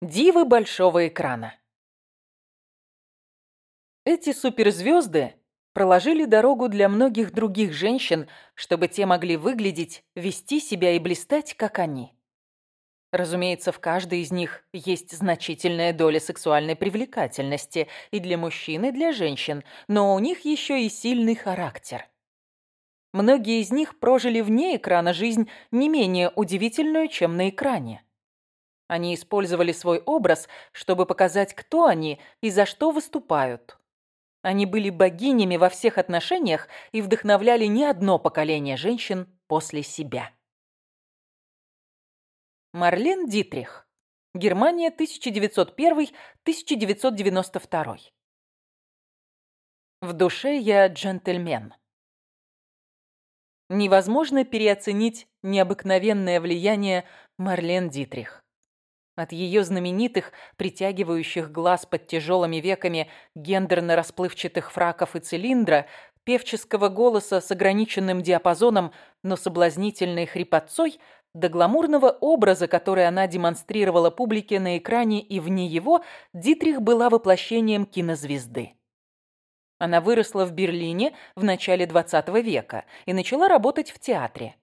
Дивы большого экрана. Эти суперзвезды проложили дорогу для многих других женщин, чтобы те могли выглядеть, вести себя и блистать, как они. Разумеется, в каждой из них есть значительная доля сексуальной привлекательности и для мужчин, и для женщин, но у них еще и сильный характер. Многие из них прожили вне экрана жизнь не менее удивительную, чем на экране. Они использовали свой образ, чтобы показать, кто они и за что выступают. Они были богинями во всех отношениях и вдохновляли не одно поколение женщин после себя. Марлен Дитрих. Германия, 1901-1992. В душе я джентльмен. Невозможно переоценить необыкновенное влияние Марлен Дитрих. От ее знаменитых, притягивающих глаз под тяжелыми веками гендерно-расплывчатых фраков и цилиндра, певческого голоса с ограниченным диапазоном, но соблазнительной хрипотцой, до гламурного образа, который она демонстрировала публике на экране и вне его, Дитрих была воплощением кинозвезды. Она выросла в Берлине в начале 20 века и начала работать в театре.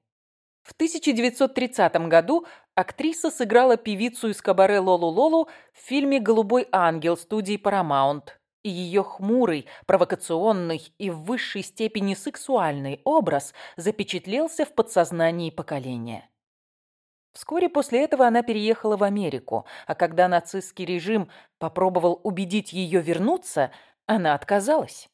В 1930 году актриса сыграла певицу из кабаре Лолу-Лолу в фильме «Голубой ангел» студии Paramount. И ее хмурый, провокационный и в высшей степени сексуальный образ запечатлелся в подсознании поколения. Вскоре после этого она переехала в Америку, а когда нацистский режим попробовал убедить ее вернуться, она отказалась.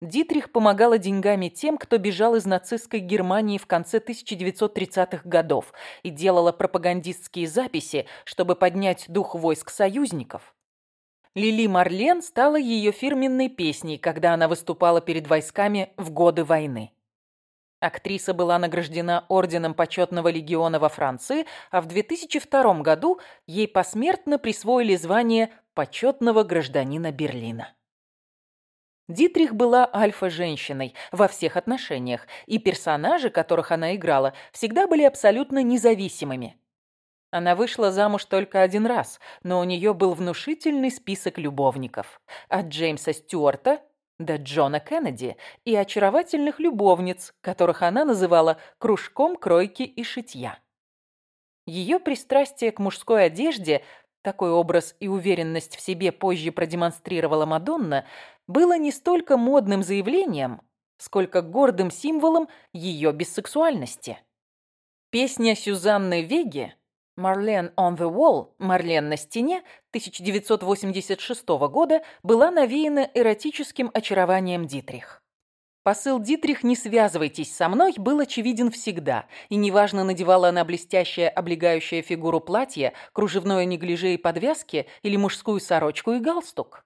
Дитрих помогала деньгами тем, кто бежал из нацистской Германии в конце 1930-х годов и делала пропагандистские записи, чтобы поднять дух войск союзников. «Лили Марлен» стала ее фирменной песней, когда она выступала перед войсками в годы войны. Актриса была награждена Орденом Почетного Легиона во Франции, а в 2002 году ей посмертно присвоили звание «Почетного гражданина Берлина». Дитрих была альфа-женщиной во всех отношениях, и персонажи, которых она играла, всегда были абсолютно независимыми. Она вышла замуж только один раз, но у нее был внушительный список любовников. От Джеймса Стюарта до Джона Кеннеди и очаровательных любовниц, которых она называла «кружком кройки и шитья». Ее пристрастие к мужской одежде, такой образ и уверенность в себе позже продемонстрировала Мадонна – было не столько модным заявлением, сколько гордым символом ее бисексуальности. Песня Сюзанны Веги «Марлен on the Wall» «Марлен на стене» 1986 года была навеяна эротическим очарованием Дитрих. Посыл Дитрих «Не связывайтесь со мной» был очевиден всегда, и неважно, надевала она блестящее, облегающее фигуру платье, кружевное неглиже и подвязки или мужскую сорочку и галстук.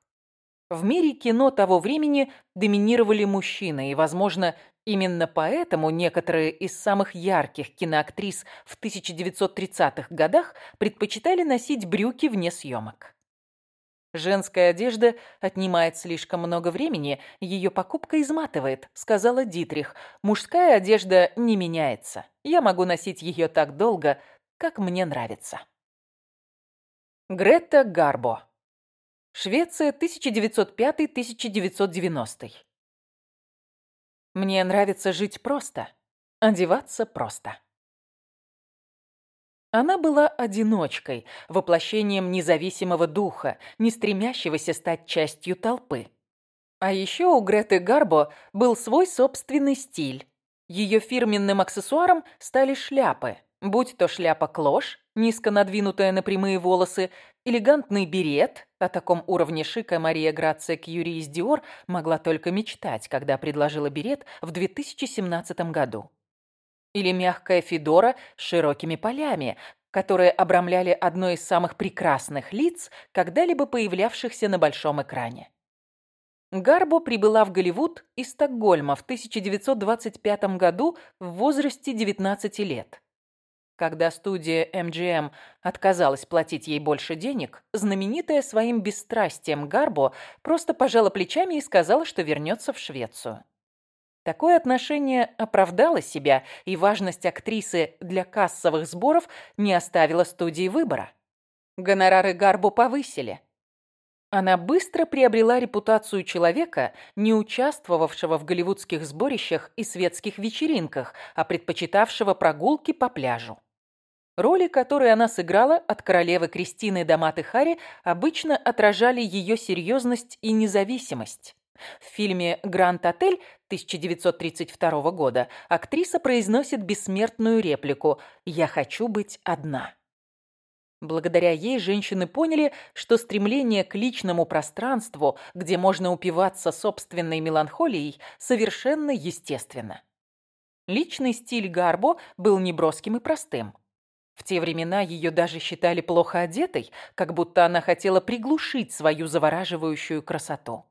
В мире кино того времени доминировали мужчины, и, возможно, именно поэтому некоторые из самых ярких киноактрис в 1930-х годах предпочитали носить брюки вне съемок. «Женская одежда отнимает слишком много времени, ее покупка изматывает», — сказала Дитрих. «Мужская одежда не меняется. Я могу носить ее так долго, как мне нравится». Грета Гарбо Швеция, 1905-1990. Мне нравится жить просто, одеваться просто. Она была одиночкой, воплощением независимого духа, не стремящегося стать частью толпы. А еще у Греты Гарбо был свой собственный стиль. Ее фирменным аксессуаром стали шляпы, будь то шляпа клош, низко надвинутая на прямые волосы, элегантный берет, о таком уровне шика Мария Грация Кьюри из Диор могла только мечтать, когда предложила берет в 2017 году. Или мягкая Федора с широкими полями, которые обрамляли одно из самых прекрасных лиц, когда-либо появлявшихся на большом экране. Гарбо прибыла в Голливуд из Стокгольма в 1925 году в возрасте 19 лет. Когда студия MGM отказалась платить ей больше денег, знаменитая своим бесстрастием Гарбо просто пожала плечами и сказала, что вернется в Швецию. Такое отношение оправдало себя, и важность актрисы для кассовых сборов не оставила студии выбора. Гонорары Гарбо повысили – она быстро приобрела репутацию человека, не участвовавшего в голливудских сборищах и светских вечеринках, а предпочитавшего прогулки по пляжу. Роли, которые она сыграла от королевы Кристины до Маты Хари, обычно отражали ее серьезность и независимость. В фильме «Гранд-отель» 1932 года актриса произносит бессмертную реплику «Я хочу быть одна». Благодаря ей женщины поняли, что стремление к личному пространству, где можно упиваться собственной меланхолией, совершенно естественно. Личный стиль Гарбо был неброским и простым. В те времена ее даже считали плохо одетой, как будто она хотела приглушить свою завораживающую красоту.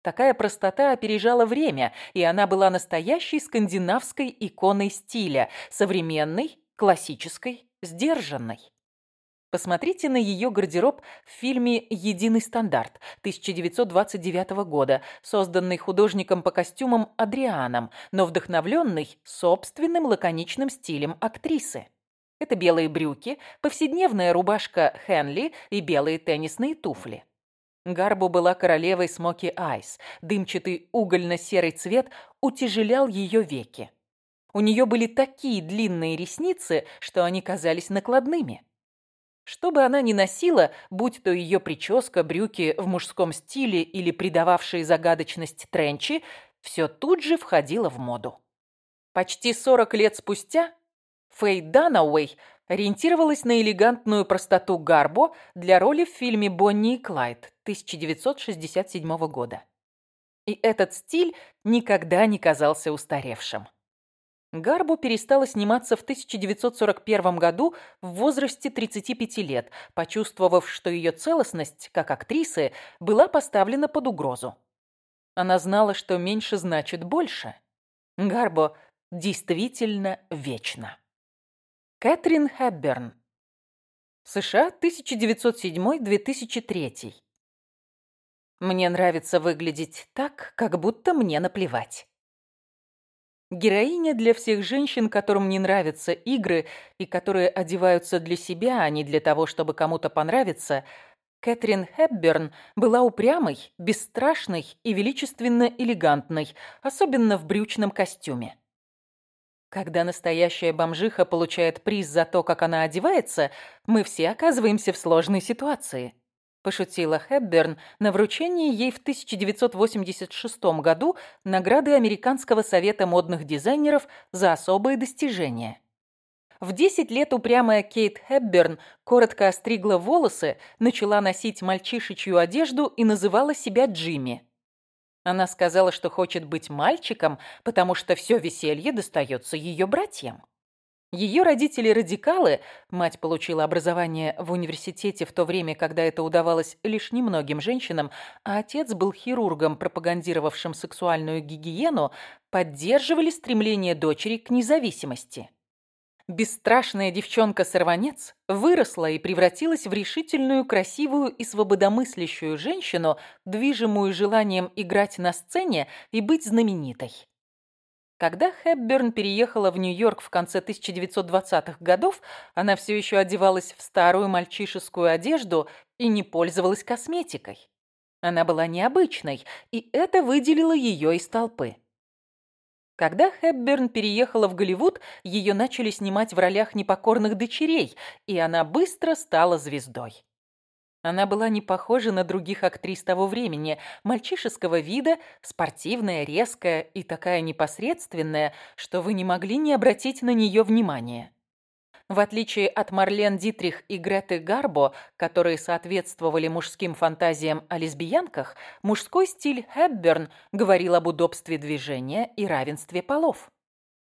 Такая простота опережала время, и она была настоящей скандинавской иконой стиля, современной, классической, сдержанной. Посмотрите на ее гардероб в фильме «Единый стандарт» 1929 года, созданный художником по костюмам Адрианом, но вдохновленный собственным лаконичным стилем актрисы. Это белые брюки, повседневная рубашка Хенли и белые теннисные туфли. Гарбо была королевой Смоки Айс. Дымчатый угольно-серый цвет утяжелял ее веки. У нее были такие длинные ресницы, что они казались накладными. Что бы она ни носила, будь то ее прическа, брюки в мужском стиле или придававшие загадочность тренчи, все тут же входило в моду. Почти 40 лет спустя Фэй Данауэй ориентировалась на элегантную простоту Гарбо для роли в фильме «Бонни и Клайд» 1967 года. И этот стиль никогда не казался устаревшим. Гарбо перестала сниматься в 1941 году в возрасте 35 лет, почувствовав, что ее целостность, как актрисы, была поставлена под угрозу. Она знала, что меньше значит больше. Гарбо действительно вечно. Кэтрин Хэбберн. США, 1907-2003. Мне нравится выглядеть так, как будто мне наплевать. Героиня для всех женщин, которым не нравятся игры и которые одеваются для себя, а не для того, чтобы кому-то понравиться, Кэтрин Хепберн была упрямой, бесстрашной и величественно элегантной, особенно в брючном костюме. Когда настоящая бомжиха получает приз за то, как она одевается, мы все оказываемся в сложной ситуации пошутила Хепберн на вручении ей в 1986 году награды Американского совета модных дизайнеров за особые достижения. В 10 лет упрямая Кейт Хепберн коротко остригла волосы, начала носить мальчишечью одежду и называла себя Джимми. Она сказала, что хочет быть мальчиком, потому что все веселье достается ее братьям. Ее родители радикалы, мать получила образование в университете в то время, когда это удавалось лишь немногим женщинам, а отец был хирургом, пропагандировавшим сексуальную гигиену, поддерживали стремление дочери к независимости. Бесстрашная девчонка-сорванец выросла и превратилась в решительную, красивую и свободомыслящую женщину, движимую желанием играть на сцене и быть знаменитой. Когда Хепберн переехала в Нью-Йорк в конце 1920-х годов, она все еще одевалась в старую мальчишескую одежду и не пользовалась косметикой. Она была необычной, и это выделило ее из толпы. Когда Хепберн переехала в Голливуд, ее начали снимать в ролях непокорных дочерей, и она быстро стала звездой. Она была не похожа на других актрис того времени, мальчишеского вида, спортивная, резкая и такая непосредственная, что вы не могли не обратить на нее внимания. В отличие от Марлен Дитрих и Греты Гарбо, которые соответствовали мужским фантазиям о лесбиянках, мужской стиль Хепберн говорил об удобстве движения и равенстве полов.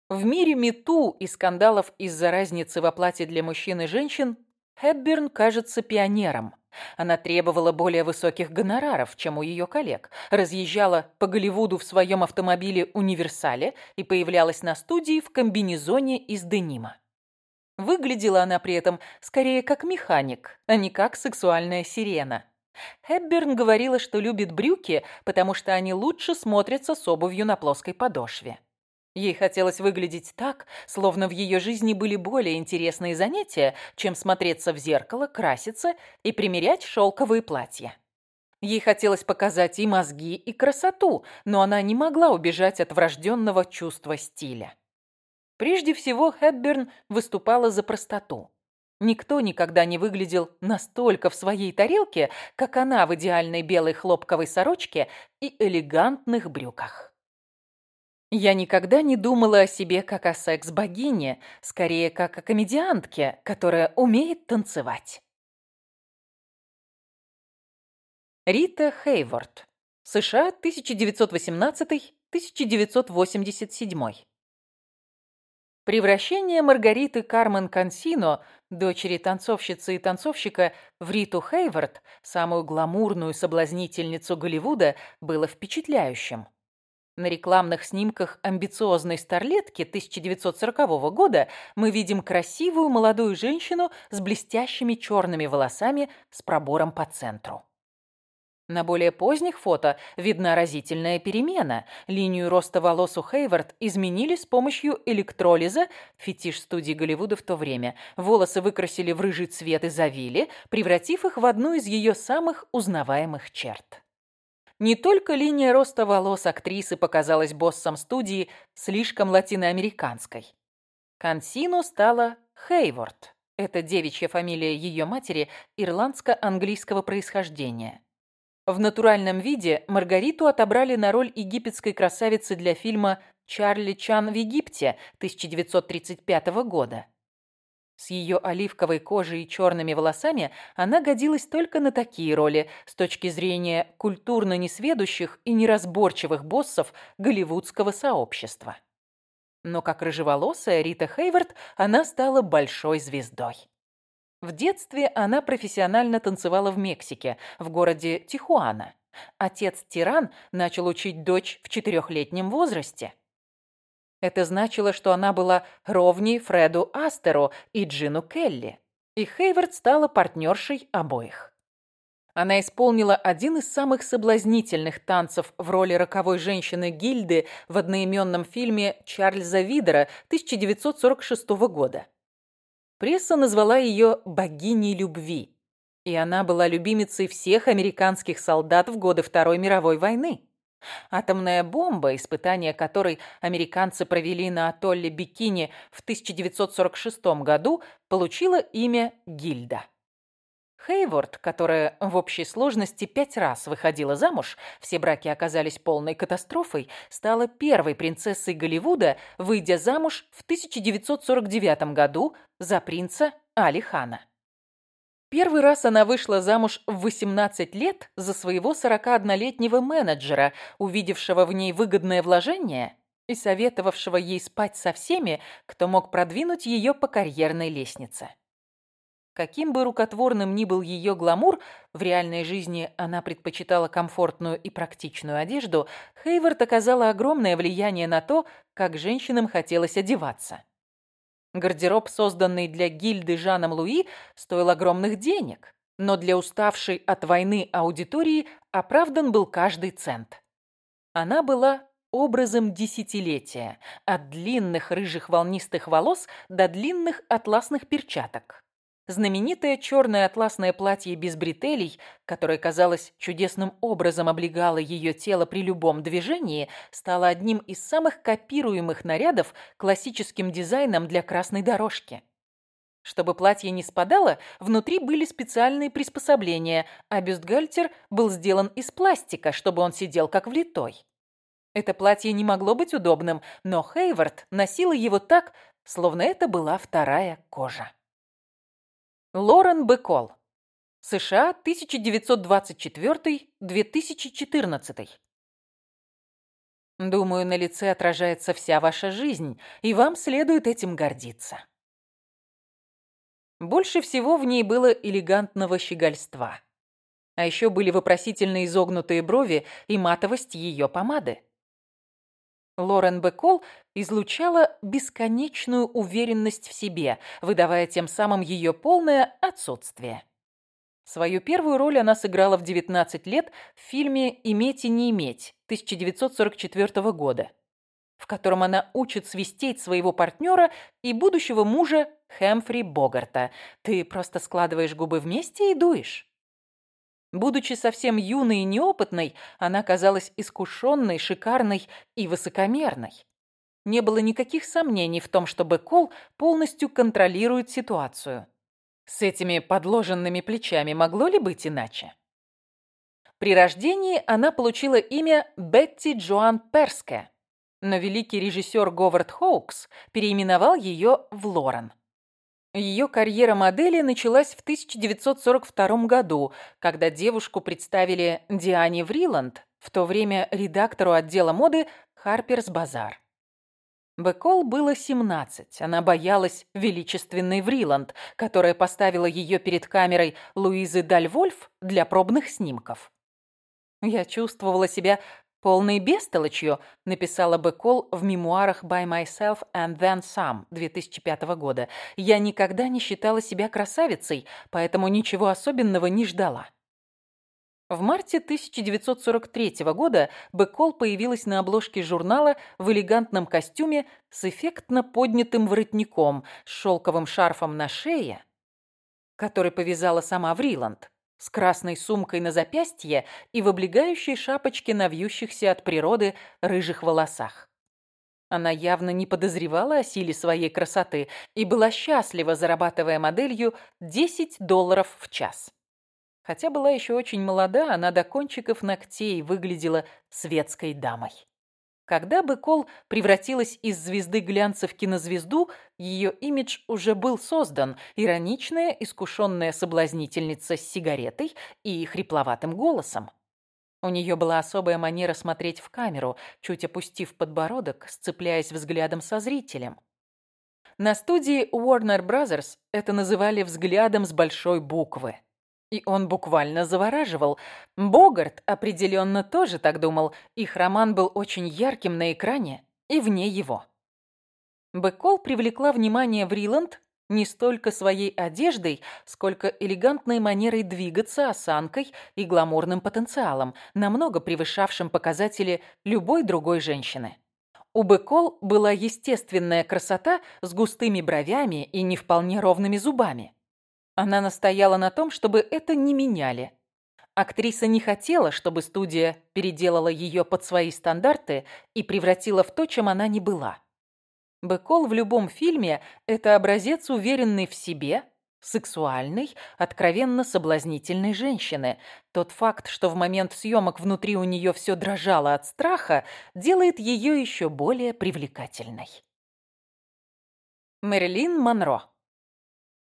В мире мету и скандалов из-за разницы в оплате для мужчин и женщин Хепберн кажется пионером. Она требовала более высоких гонораров, чем у ее коллег, разъезжала по Голливуду в своем автомобиле «Универсале» и появлялась на студии в комбинезоне из денима. Выглядела она при этом скорее как механик, а не как сексуальная сирена. Хэбберн говорила, что любит брюки, потому что они лучше смотрятся с обувью на плоской подошве. Ей хотелось выглядеть так, словно в ее жизни были более интересные занятия, чем смотреться в зеркало, краситься и примерять шелковые платья. Ей хотелось показать и мозги, и красоту, но она не могла убежать от врожденного чувства стиля. Прежде всего, Хепберн выступала за простоту. Никто никогда не выглядел настолько в своей тарелке, как она в идеальной белой хлопковой сорочке и элегантных брюках. Я никогда не думала о себе как о секс-богине, скорее как о комедиантке, которая умеет танцевать. Рита Хейворд. США, 1918-1987. Превращение Маргариты Кармен Консино, дочери танцовщицы и танцовщика, в Риту Хейворд, самую гламурную соблазнительницу Голливуда, было впечатляющим. На рекламных снимках амбициозной старлетки 1940 года мы видим красивую молодую женщину с блестящими черными волосами с пробором по центру. На более поздних фото видна разительная перемена. Линию роста волос у Хейвард изменили с помощью электролиза, фетиш студии Голливуда в то время. Волосы выкрасили в рыжий цвет и завили, превратив их в одну из ее самых узнаваемых черт. Не только линия роста волос актрисы показалась боссом студии слишком латиноамериканской. Консину стала Хейворд. Это девичья фамилия ее матери ирландско-английского происхождения. В натуральном виде Маргариту отобрали на роль египетской красавицы для фильма «Чарли Чан в Египте» 1935 года. С ее оливковой кожей и черными волосами она годилась только на такие роли с точки зрения культурно несведущих и неразборчивых боссов голливудского сообщества. Но как рыжеволосая Рита Хейвард она стала большой звездой. В детстве она профессионально танцевала в Мексике, в городе Тихуана. Отец-тиран начал учить дочь в четырехлетнем возрасте – это значило, что она была ровней Фреду Астеру и Джину Келли, и Хейвард стала партнершей обоих. Она исполнила один из самых соблазнительных танцев в роли роковой женщины Гильды в одноименном фильме Чарльза Видера 1946 года. Пресса назвала ее «богиней любви», и она была любимицей всех американских солдат в годы Второй мировой войны. Атомная бомба, испытание которой американцы провели на атолле Бикини в 1946 году, получила имя Гильда. Хейворд, которая в общей сложности пять раз выходила замуж, все браки оказались полной катастрофой, стала первой принцессой Голливуда, выйдя замуж в 1949 году за принца Алихана. Первый раз она вышла замуж в 18 лет за своего 41-летнего менеджера, увидевшего в ней выгодное вложение и советовавшего ей спать со всеми, кто мог продвинуть ее по карьерной лестнице. Каким бы рукотворным ни был ее гламур, в реальной жизни она предпочитала комфортную и практичную одежду, Хейвард оказала огромное влияние на то, как женщинам хотелось одеваться. Гардероб, созданный для гильды Жаном Луи, стоил огромных денег, но для уставшей от войны аудитории оправдан был каждый цент. Она была образом десятилетия, от длинных рыжих волнистых волос до длинных атласных перчаток. Знаменитое черное атласное платье без бретелей, которое, казалось, чудесным образом облегало ее тело при любом движении, стало одним из самых копируемых нарядов классическим дизайном для красной дорожки. Чтобы платье не спадало, внутри были специальные приспособления, а бюстгальтер был сделан из пластика, чтобы он сидел как влитой. Это платье не могло быть удобным, но Хейвард носила его так, словно это была вторая кожа. Лорен Бекол. США, 1924-2014. Думаю, на лице отражается вся ваша жизнь, и вам следует этим гордиться. Больше всего в ней было элегантного щегольства. А еще были вопросительные изогнутые брови и матовость ее помады. Лорен Бекол излучала бесконечную уверенность в себе, выдавая тем самым ее полное отсутствие. Свою первую роль она сыграла в 19 лет в фильме «Иметь и не иметь» 1944 года, в котором она учит свистеть своего партнера и будущего мужа Хэмфри Богарта. «Ты просто складываешь губы вместе и дуешь». Будучи совсем юной и неопытной, она казалась искушенной, шикарной и высокомерной. Не было никаких сомнений в том, что Бэкол полностью контролирует ситуацию. С этими подложенными плечами могло ли быть иначе? При рождении она получила имя Бетти Джоан Перская, но великий режиссер Говард Хоукс переименовал ее в Лорен. Ее карьера модели началась в 1942 году, когда девушку представили Диане Вриланд, в то время редактору отдела моды «Харперс Базар». Бекол было 17. Она боялась величественной Вриланд, которая поставила ее перед камерой Луизы Дальвольф для пробных снимков. Я чувствовала себя Полной бестолочью написала Бекол в мемуарах «By Myself and Then Some» 2005 года. Я никогда не считала себя красавицей, поэтому ничего особенного не ждала. В марте 1943 года Бекол появилась на обложке журнала в элегантном костюме с эффектно поднятым воротником, с шелковым шарфом на шее, который повязала сама Вриланд с красной сумкой на запястье и в облегающей шапочке на вьющихся от природы рыжих волосах. Она явно не подозревала о силе своей красоты и была счастлива, зарабатывая моделью 10 долларов в час. Хотя была еще очень молода, она до кончиков ногтей выглядела светской дамой. Когда Быкол превратилась из звезды глянца в кинозвезду, ее имидж уже был создан. Ироничная, искушенная соблазнительница с сигаретой и хрипловатым голосом. У нее была особая манера смотреть в камеру, чуть опустив подбородок, сцепляясь взглядом со зрителем. На студии Warner Brothers это называли «взглядом с большой буквы». И он буквально завораживал. Богарт определенно тоже так думал. Их роман был очень ярким на экране и вне его. Бекол привлекла внимание Вриланд не столько своей одеждой, сколько элегантной манерой двигаться, осанкой и гламурным потенциалом, намного превышавшим показатели любой другой женщины. У Бекол была естественная красота с густыми бровями и не вполне ровными зубами – она настояла на том, чтобы это не меняли. Актриса не хотела, чтобы студия переделала ее под свои стандарты и превратила в то, чем она не была. Бекол в любом фильме – это образец уверенный в себе, сексуальной, откровенно соблазнительной женщины. Тот факт, что в момент съемок внутри у нее все дрожало от страха, делает ее еще более привлекательной. Мерлин Монро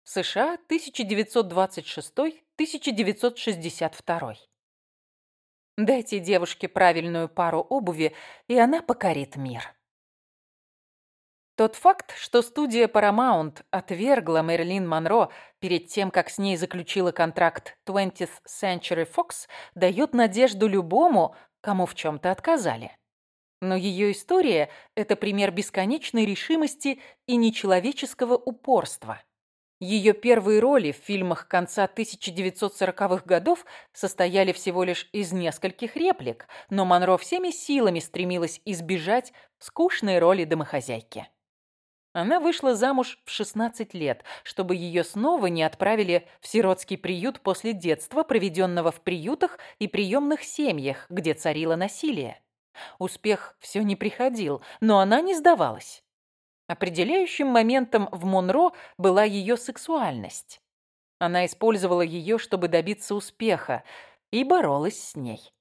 в США 1926-1962. Дайте девушке правильную пару обуви, и она покорит мир. Тот факт, что студия Paramount отвергла Мерлин Монро перед тем, как с ней заключила контракт 20th Century Fox, дает надежду любому, кому в чем-то отказали. Но ее история – это пример бесконечной решимости и нечеловеческого упорства – ее первые роли в фильмах конца 1940-х годов состояли всего лишь из нескольких реплик, но Монро всеми силами стремилась избежать скучной роли домохозяйки. Она вышла замуж в 16 лет, чтобы ее снова не отправили в сиротский приют после детства, проведенного в приютах и приемных семьях, где царило насилие. Успех все не приходил, но она не сдавалась. Определяющим моментом в Монро была ее сексуальность. Она использовала ее, чтобы добиться успеха, и боролась с ней.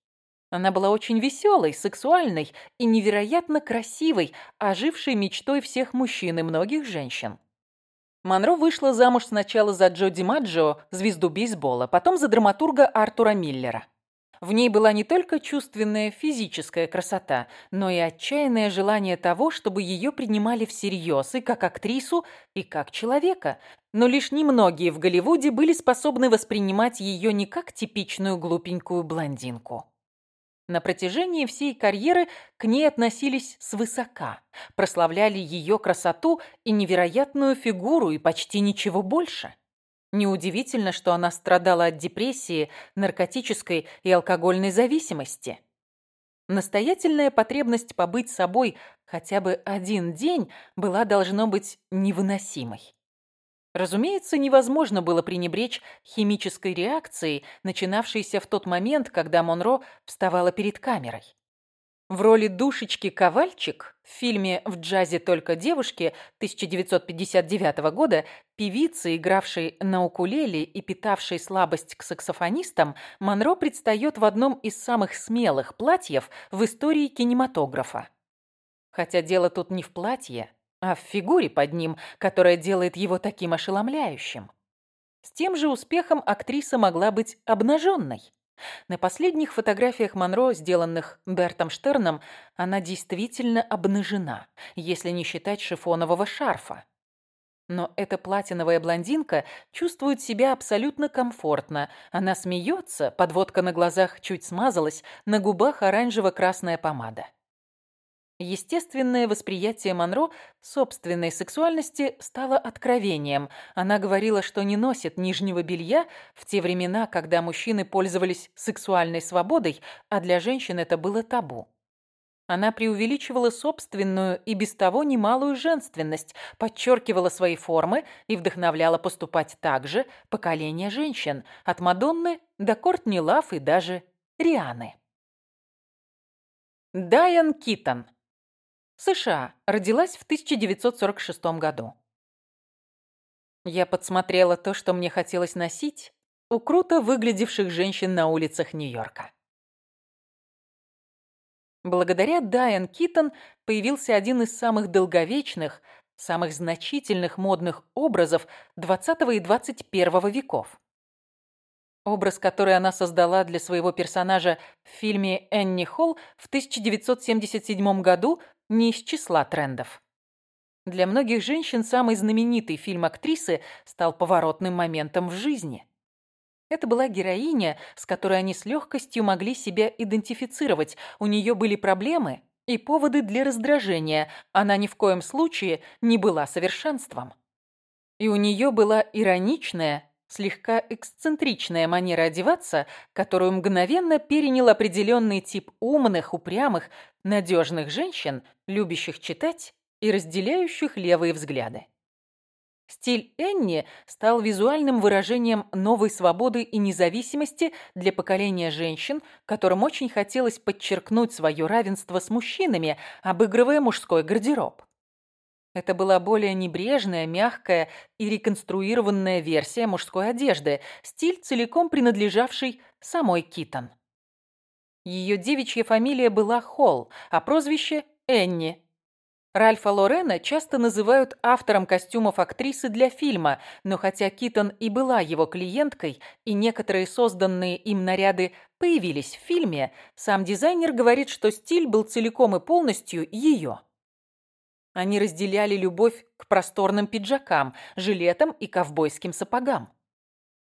Она была очень веселой, сексуальной и невероятно красивой, ожившей мечтой всех мужчин и многих женщин. Монро вышла замуж сначала за Джо Димаджо, звезду бейсбола, потом за драматурга Артура Миллера. В ней была не только чувственная физическая красота, но и отчаянное желание того, чтобы ее принимали всерьез и как актрису, и как человека. Но лишь немногие в Голливуде были способны воспринимать ее не как типичную глупенькую блондинку. На протяжении всей карьеры к ней относились свысока, прославляли ее красоту и невероятную фигуру и почти ничего больше – Неудивительно, что она страдала от депрессии, наркотической и алкогольной зависимости. Настоятельная потребность побыть собой хотя бы один день была, должно быть, невыносимой. Разумеется, невозможно было пренебречь химической реакцией, начинавшейся в тот момент, когда Монро вставала перед камерой. В роли душечки Ковальчик в фильме «В джазе только девушки» 1959 года певицы, игравшей на укулеле и питавшей слабость к саксофонистам, Монро предстает в одном из самых смелых платьев в истории кинематографа. Хотя дело тут не в платье, а в фигуре под ним, которая делает его таким ошеломляющим. С тем же успехом актриса могла быть обнаженной. На последних фотографиях Монро, сделанных Бертом Штерном, она действительно обнажена, если не считать шифонового шарфа. Но эта платиновая блондинка чувствует себя абсолютно комфортно. Она смеется, подводка на глазах чуть смазалась, на губах оранжево-красная помада. Естественное восприятие Монро собственной сексуальности стало откровением. Она говорила, что не носит нижнего белья в те времена, когда мужчины пользовались сексуальной свободой, а для женщин это было табу. Она преувеличивала собственную и без того немалую женственность, подчеркивала свои формы и вдохновляла поступать так же поколение женщин, от Мадонны до Кортни Лав и даже Рианы. Дайан Китон США, родилась в 1946 году. Я подсмотрела то, что мне хотелось носить у круто выглядевших женщин на улицах Нью-Йорка. Благодаря Дайан Китон появился один из самых долговечных, самых значительных модных образов XX и XXI веков. Образ, который она создала для своего персонажа в фильме «Энни Холл» в 1977 году, не из числа трендов. Для многих женщин самый знаменитый фильм актрисы стал поворотным моментом в жизни. Это была героиня, с которой они с легкостью могли себя идентифицировать. У нее были проблемы и поводы для раздражения. Она ни в коем случае не была совершенством. И у нее была ироничная, слегка эксцентричная манера одеваться, которую мгновенно перенял определенный тип умных, упрямых, надежных женщин, любящих читать и разделяющих левые взгляды. Стиль Энни стал визуальным выражением новой свободы и независимости для поколения женщин, которым очень хотелось подчеркнуть свое равенство с мужчинами, обыгрывая мужской гардероб. Это была более небрежная, мягкая и реконструированная версия мужской одежды, стиль, целиком принадлежавший самой Китон. Ее девичья фамилия была Холл, а прозвище – Энни. Ральфа Лорена часто называют автором костюмов актрисы для фильма, но хотя Китон и была его клиенткой, и некоторые созданные им наряды появились в фильме, сам дизайнер говорит, что стиль был целиком и полностью ее. Они разделяли любовь к просторным пиджакам, жилетам и ковбойским сапогам.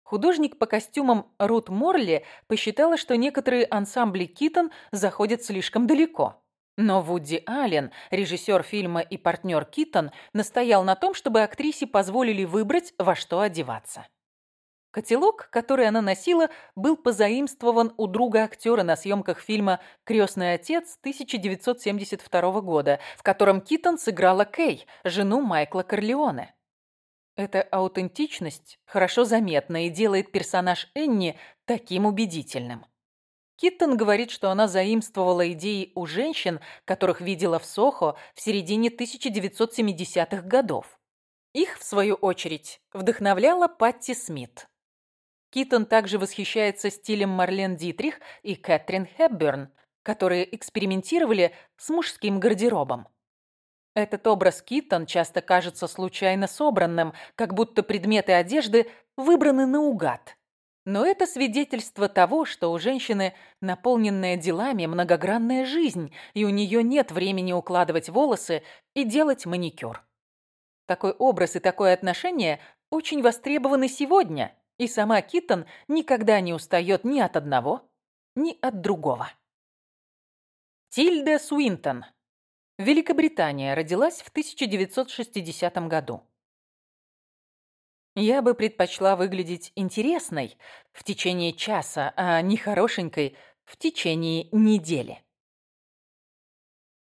Художник по костюмам Рут Морли посчитала, что некоторые ансамбли Китон заходят слишком далеко. Но Вуди Аллен, режиссер фильма и партнер Китон, настоял на том, чтобы актрисе позволили выбрать, во что одеваться. Котелок, который она носила, был позаимствован у друга актера на съемках фильма «Крестный отец» 1972 года, в котором Китон сыграла Кей, жену Майкла Корлеоне. Эта аутентичность хорошо заметна и делает персонаж Энни таким убедительным. Киттон говорит, что она заимствовала идеи у женщин, которых видела в Сохо в середине 1970-х годов. Их, в свою очередь, вдохновляла Патти Смит. Китон также восхищается стилем Марлен Дитрих и Кэтрин Хепберн, которые экспериментировали с мужским гардеробом. Этот образ Китон часто кажется случайно собранным, как будто предметы одежды выбраны наугад. Но это свидетельство того, что у женщины наполненная делами многогранная жизнь, и у нее нет времени укладывать волосы и делать маникюр. Такой образ и такое отношение очень востребованы сегодня, и сама Китон никогда не устает ни от одного, ни от другого. Тильда Суинтон Великобритания родилась в 1960 году. Я бы предпочла выглядеть интересной в течение часа, а не хорошенькой в течение недели.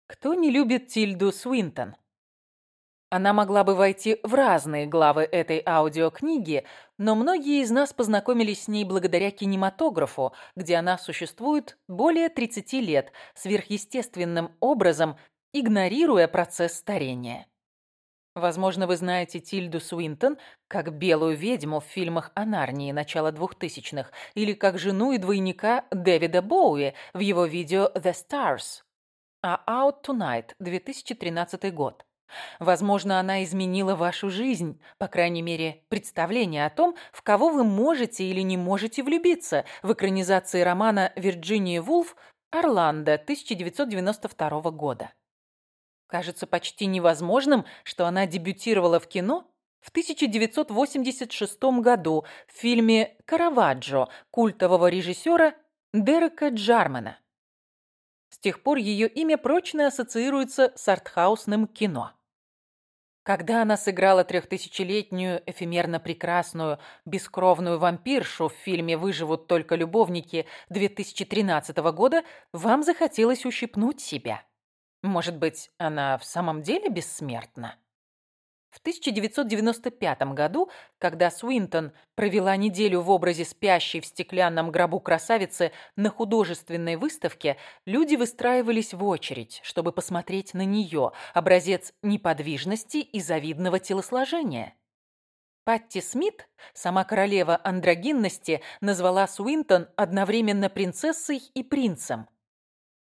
Кто не любит Тильду Свинтон? Она могла бы войти в разные главы этой аудиокниги, но многие из нас познакомились с ней благодаря кинематографу, где она существует более 30 лет сверхъестественным образом, игнорируя процесс старения. Возможно, вы знаете Тильду Суинтон как белую ведьму в фильмах о Нарнии начала 2000-х или как жену и двойника Дэвида Боуи в его видео «The Stars», а «Out Tonight» 2013 год. Возможно, она изменила вашу жизнь, по крайней мере, представление о том, в кого вы можете или не можете влюбиться в экранизации романа Вирджинии Вулф «Орландо» 1992 года. Кажется почти невозможным, что она дебютировала в кино в 1986 году в фильме «Караваджо» культового режиссера Дерека Джармана. С тех пор ее имя прочно ассоциируется с артхаусным кино. Когда она сыграла трехтысячелетнюю, эфемерно прекрасную, бескровную вампиршу в фильме «Выживут только любовники» 2013 года, вам захотелось ущипнуть себя. Может быть, она в самом деле бессмертна? В 1995 году, когда Суинтон провела неделю в образе спящей в стеклянном гробу красавицы на художественной выставке, люди выстраивались в очередь, чтобы посмотреть на нее, образец неподвижности и завидного телосложения. Патти Смит, сама королева андрогинности, назвала Суинтон одновременно принцессой и принцем –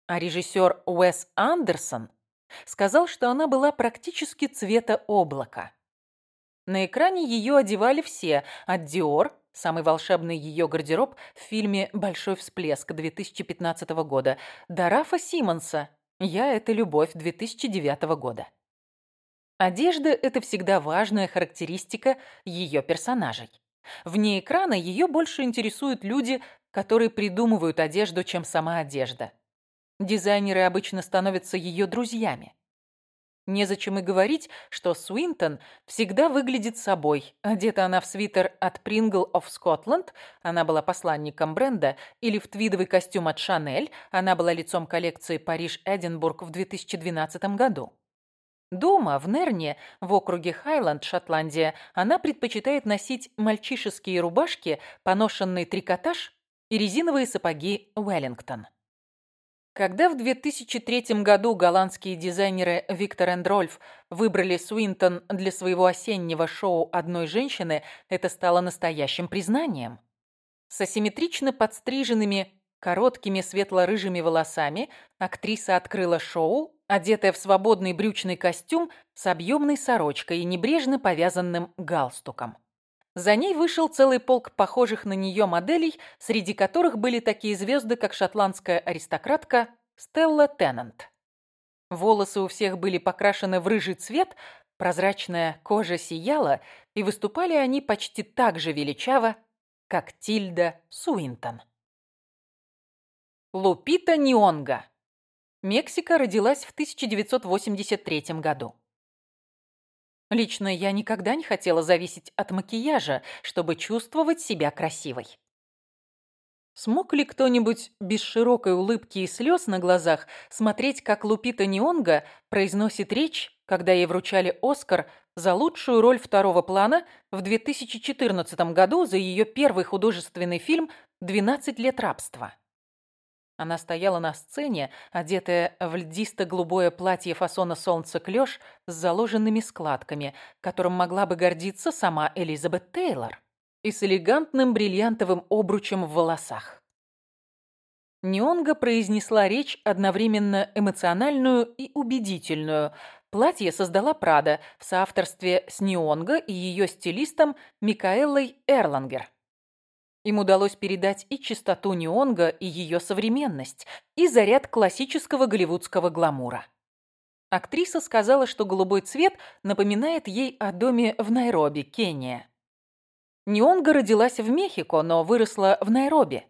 а режиссер Уэс Андерсон сказал, что она была практически цвета облака. На экране ее одевали все, от Dior, самый волшебный ее гардероб в фильме «Большой всплеск» 2015 года, до Рафа Симонса «Я – это любовь» 2009 года. Одежда – это всегда важная характеристика ее персонажей. Вне экрана ее больше интересуют люди, которые придумывают одежду, чем сама одежда – дизайнеры обычно становятся ее друзьями. Незачем и говорить, что Суинтон всегда выглядит собой. Одета она в свитер от Pringle of Scotland, она была посланником бренда, или в твидовый костюм от Chanel, она была лицом коллекции Париж-Эдинбург в 2012 году. Дома, в Нерне, в округе Хайланд, Шотландия, она предпочитает носить мальчишеские рубашки, поношенный трикотаж и резиновые сапоги Уэллингтон. Когда в 2003 году голландские дизайнеры Виктор Эндрольф выбрали Суинтон для своего осеннего шоу «Одной женщины», это стало настоящим признанием. С асимметрично подстриженными короткими светло-рыжими волосами актриса открыла шоу, одетая в свободный брючный костюм с объемной сорочкой и небрежно повязанным галстуком. За ней вышел целый полк похожих на нее моделей, среди которых были такие звезды, как шотландская аристократка Стелла Теннант. Волосы у всех были покрашены в рыжий цвет, прозрачная кожа сияла, и выступали они почти так же величаво, как Тильда Суинтон. Лупита Нионга. Мексика родилась в 1983 году. Лично я никогда не хотела зависеть от макияжа, чтобы чувствовать себя красивой. Смог ли кто-нибудь без широкой улыбки и слез на глазах смотреть, как Лупита Нионга произносит речь, когда ей вручали «Оскар» за лучшую роль второго плана в 2014 году за ее первый художественный фильм «12 лет рабства»? Она стояла на сцене, одетая в льдисто-голубое платье фасона солнца клёш с заложенными складками, которым могла бы гордиться сама Элизабет Тейлор, и с элегантным бриллиантовым обручем в волосах. Неонга произнесла речь одновременно эмоциональную и убедительную. Платье создала Прада в соавторстве с Неонга и ее стилистом Микаэллой Эрлангер. Им удалось передать и чистоту неонга, и ее современность, и заряд классического голливудского гламура. Актриса сказала, что голубой цвет напоминает ей о доме в Найроби, Кения. Неонга родилась в Мехико, но выросла в Найроби.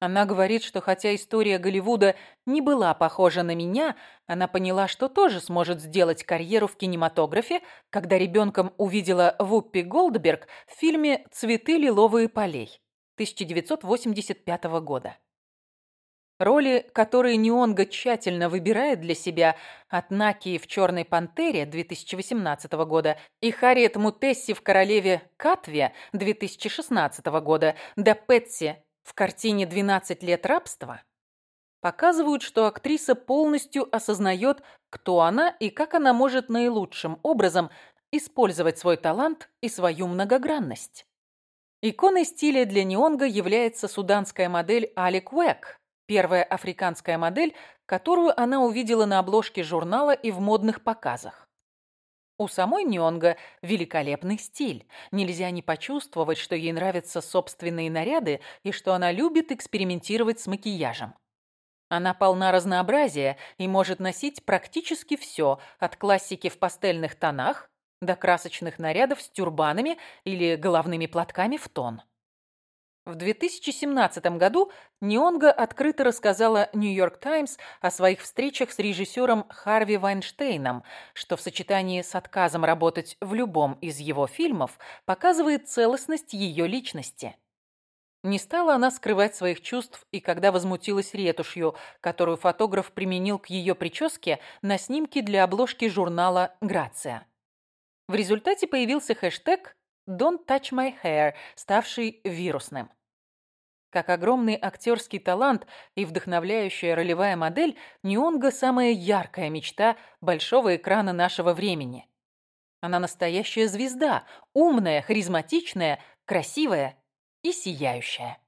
Она говорит, что хотя история Голливуда не была похожа на меня, она поняла, что тоже сможет сделать карьеру в кинематографе, когда ребенком увидела Вуппи Голдберг в фильме «Цветы лиловые полей». 1985 года. Роли, которые Неонга тщательно выбирает для себя от Наки в «Черной пантере» 2018 года и Харриет Мутесси в «Королеве Катве» 2016 года до Пэтси в картине «12 лет рабства», показывают, что актриса полностью осознает, кто она и как она может наилучшим образом использовать свой талант и свою многогранность. Иконой стиля для неонга является суданская модель Али Куэк, первая африканская модель, которую она увидела на обложке журнала и в модных показах. У самой Нёнга великолепный стиль. Нельзя не почувствовать, что ей нравятся собственные наряды и что она любит экспериментировать с макияжем. Она полна разнообразия и может носить практически все, от классики в пастельных тонах до красочных нарядов с тюрбанами или головными платками в тон. В 2017 году Нионга открыто рассказала «Нью-Йорк Таймс» о своих встречах с режиссером Харви Вайнштейном, что в сочетании с отказом работать в любом из его фильмов показывает целостность ее личности. Не стала она скрывать своих чувств, и когда возмутилась ретушью, которую фотограф применил к ее прическе на снимке для обложки журнала «Грация». В результате появился хэштег «Don't touch my hair», ставший вирусным. Как огромный актерский талант и вдохновляющая ролевая модель, Нионга – самая яркая мечта большого экрана нашего времени. Она настоящая звезда, умная, харизматичная, красивая и сияющая.